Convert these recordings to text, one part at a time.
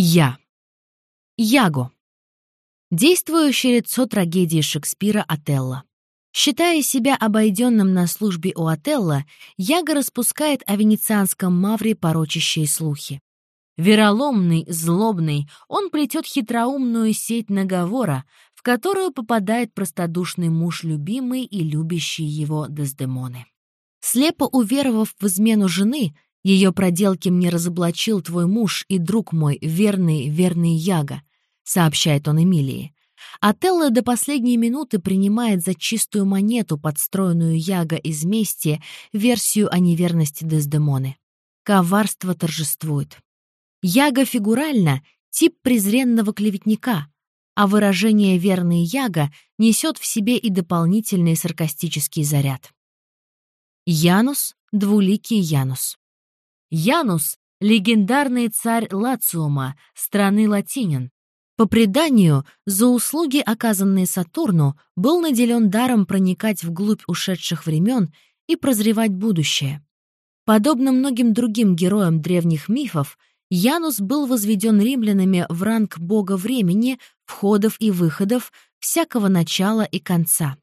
Я. Яго. Действующее лицо трагедии Шекспира Отелло. Считая себя обойденным на службе у Отелло, Яго распускает о венецианском мавре порочащие слухи. Вероломный, злобный, он плетет хитроумную сеть наговора, в которую попадает простодушный муж любимый и любящий его Дездемоны. Слепо уверовав в измену жены, ее проделки мне разоблачил твой муж и друг мой, верный, верный Яга», — сообщает он Эмилии. Отелло до последней минуты принимает за чистую монету, подстроенную Яга из мести, версию о неверности Дездемоны. Коварство торжествует. Яга фигурально — тип презренного клеветника, а выражение «верный Яга» несет в себе и дополнительный саркастический заряд. Янус — двуликий Янус. Янус — легендарный царь Лациума, страны латинин. По преданию, за услуги, оказанные Сатурну, был наделен даром проникать вглубь ушедших времен и прозревать будущее. Подобно многим другим героям древних мифов, Янус был возведен римлянами в ранг бога времени, входов и выходов, всякого начала и конца.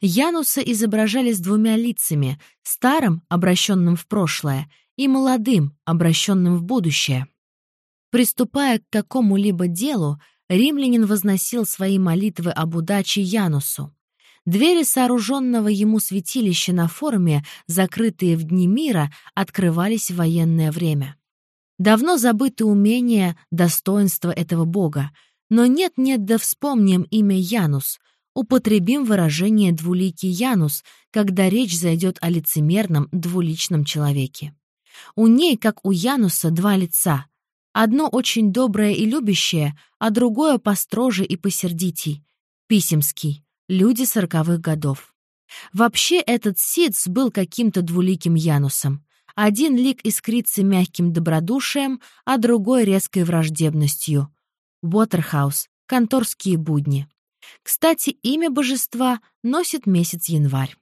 Януса изображали с двумя лицами, старым, обращенным в прошлое, и молодым, обращенным в будущее. Приступая к какому-либо делу, римлянин возносил свои молитвы об удаче Янусу. Двери сооруженного ему святилища на форуме, закрытые в дни мира, открывались в военное время. Давно забыты умения, достоинства этого бога, но нет-нет да вспомним имя Янус, употребим выражение «двуликий Янус», когда речь зайдет о лицемерном двуличном человеке. У ней, как у Януса, два лица. Одно очень доброе и любящее, а другое построже и посердитей. Писемский. Люди сороковых годов. Вообще этот Сидс был каким-то двуликим Янусом. Один лик искрится мягким добродушием, а другой — резкой враждебностью. Уотерхаус. Конторские будни. Кстати, имя божества носит месяц январь.